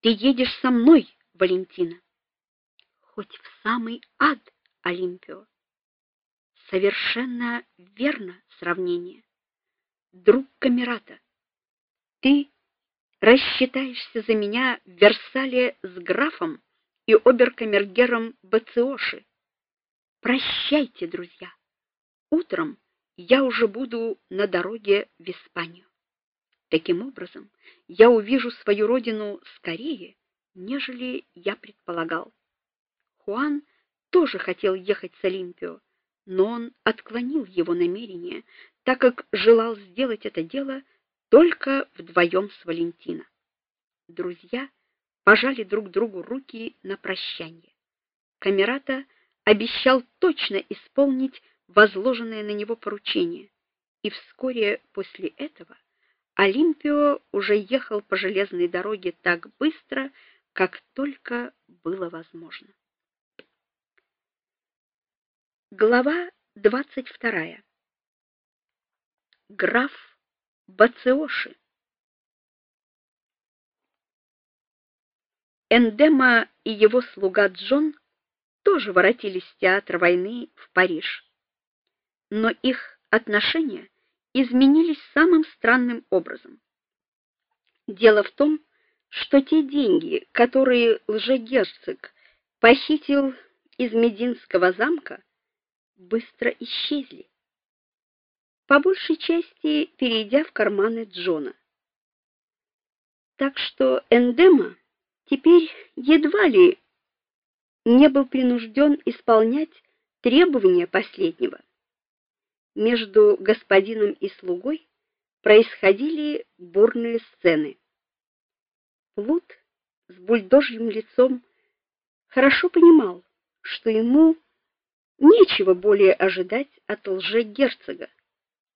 Ты едешь со мной, Валентина. Хоть в самый ад, Олимпио. Совершенно верно сравнение. Друг Камерата, ты рассчитаешься за меня в Версале с графом и оберкамергером Бациоши. Прощайте, друзья. Утром я уже буду на дороге в Испанию. Таким образом, я увижу свою родину скорее, нежели я предполагал. Хуан тоже хотел ехать с Олимпио, но он отклонил его намерение, так как желал сделать это дело только вдвоем с Валентино. Друзья пожали друг другу руки на прощание. Камерата обещал точно исполнить возложенное на него поручение, и вскоре после этого Олимпио уже ехал по железной дороге так быстро, как только было возможно. Глава двадцать вторая. Граф Бациоши. Эндема и его слуга Джон тоже воротились с театра войны в Париж. Но их отношения изменились самым странным образом. Дело в том, что те деньги, которые лжегерцог похитил из Мединского замка, быстро исчезли по большей части перейдя в карманы Джона. Так что Эндема теперь едва ли не был принужден исполнять требования последнего. Между господином и слугой происходили бурные сцены. Плут с бульдожьим лицом хорошо понимал, что ему нечего более ожидать от лже-герцога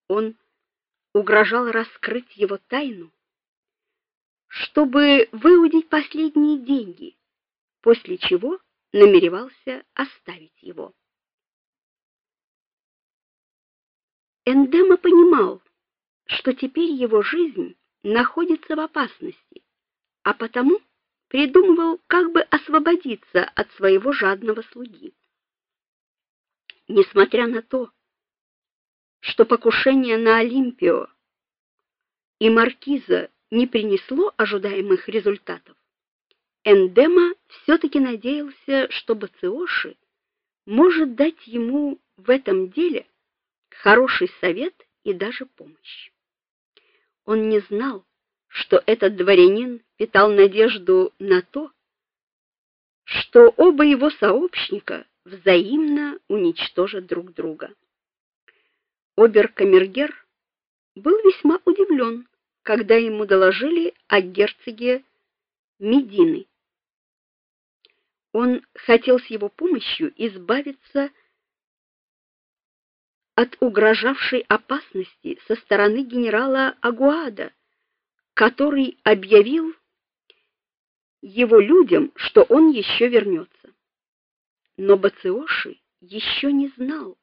он угрожал раскрыть его тайну, чтобы выудить последние деньги, после чего намеревался оставить его. Эндема понимал, что теперь его жизнь находится в опасности, а потому придумывал, как бы освободиться от своего жадного слуги. Несмотря на то, что покушение на Олимпио и маркиза не принесло ожидаемых результатов, Эндема все таки надеялся, что Бациоши может дать ему в этом деле хороший совет и даже помощь. Он не знал, что этот дворянин питал надежду на то, что оба его сообщника взаимно уничтожат друг друга. Оберкамергер был весьма удивлен, когда ему доложили о герцоге Медины. Он хотел с его помощью избавиться от угрожавшей опасности со стороны генерала Агуада, который объявил его людям, что он еще вернется. Но Бациоши еще не знал,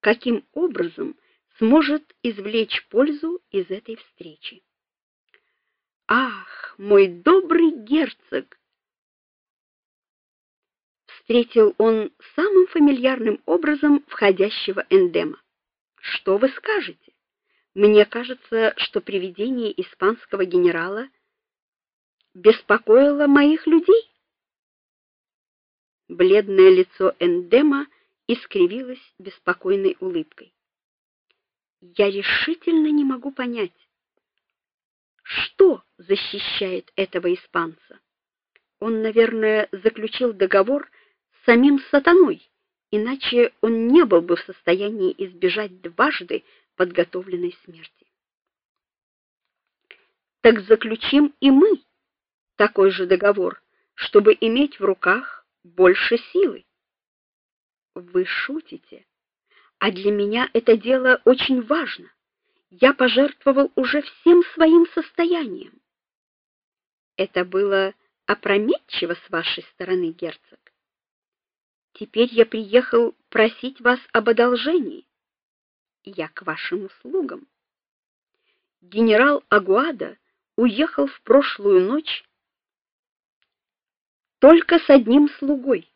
каким образом сможет извлечь пользу из этой встречи. Ах, мой добрый герцог, встретил он самым фамильярным образом входящего эндема. Что вы скажете? Мне кажется, что привидение испанского генерала беспокоило моих людей. Бледное лицо эндема искривилось беспокойной улыбкой. Я решительно не могу понять, что защищает этого испанца. Он, наверное, заключил договор с самим сатаной, иначе он не был бы в состоянии избежать дважды подготовленной смерти. Так заключим и мы такой же договор, чтобы иметь в руках больше силы. Вы шутите? А для меня это дело очень важно. Я пожертвовал уже всем своим состоянием. Это было опрометчиво с вашей стороны, герцог. Теперь я приехал просить вас об одолжении. Я к вашим услугам. Генерал Агуада уехал в прошлую ночь только с одним слугой.